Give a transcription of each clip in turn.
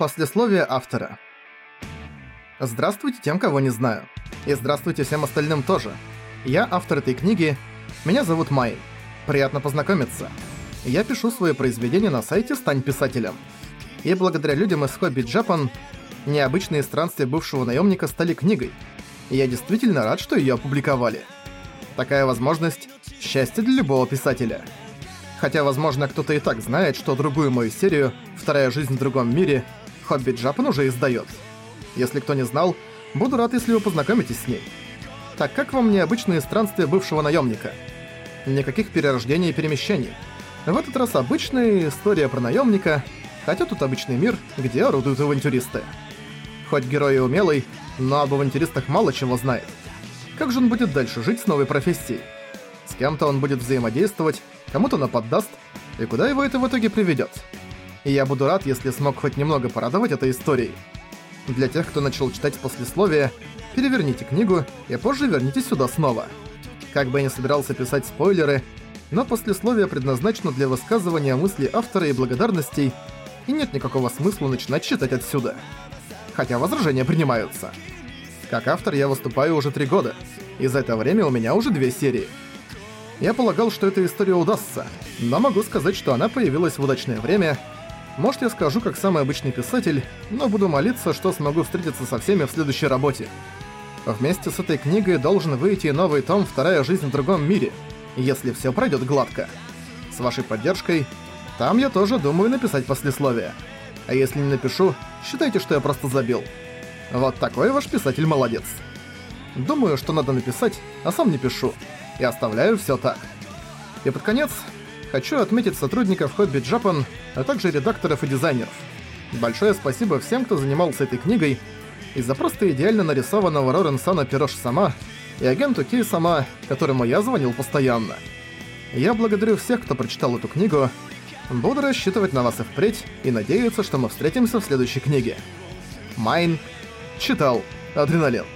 Послесловие автора. Здравствуйте тем, кого не знаю. И здравствуйте всем остальным тоже. Я автор этой книги. Меня зовут Майн. Приятно познакомиться. Я пишу свои произведения на сайте «Стань писателем». И благодаря людям из Хобби Japan необычные странствия бывшего наемника стали книгой. И я действительно рад, что ее опубликовали. Такая возможность – счастье для любого писателя. Хотя, возможно, кто-то и так знает, что другую мою серию «Вторая жизнь в другом мире» Хобби Джапан уже издает. Если кто не знал, буду рад, если вы познакомитесь с ней. Так как вам необычные странствия бывшего наемника? Никаких перерождений и перемещений. В этот раз обычная история про наемника, хотя тут обычный мир, где орудуют авантюристы. Хоть герой и умелый, но об авантюристах мало чего знает. Как же он будет дальше жить с новой профессией? С кем-то он будет взаимодействовать, кому-то наподдаст, и куда его это в итоге приведет? И я буду рад, если смог хоть немного порадовать этой историей. Для тех, кто начал читать послесловие, переверните книгу и позже вернитесь сюда снова. Как бы я ни собирался писать спойлеры, но послесловие предназначено для высказывания мыслей автора и благодарностей, и нет никакого смысла начинать читать отсюда. Хотя возражения принимаются. Как автор я выступаю уже три года, и за это время у меня уже две серии – я полагал, что эта история удастся, но могу сказать, что она появилась в удачное время. Может, я скажу как самый обычный писатель, но буду молиться, что смогу встретиться со всеми в следующей работе. Вместе с этой книгой должен выйти новый том «Вторая жизнь в другом мире», если все пройдет гладко. С вашей поддержкой, там я тоже думаю написать послесловие. А если не напишу, считайте, что я просто забил. Вот такой ваш писатель молодец. Думаю, что надо написать, а сам не пишу и оставляю все так. И под конец хочу отметить сотрудников Hobby Japan, а также редакторов и дизайнеров. Большое спасибо всем, кто занимался этой книгой, из-за просто идеально нарисованного Рорен Сана Пирош Сама и агенту Кей Сама, которому я звонил постоянно. Я благодарю всех, кто прочитал эту книгу, буду рассчитывать на вас и впредь, и надеяться, что мы встретимся в следующей книге. Майн читал Адреналин. «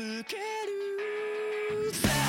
つける。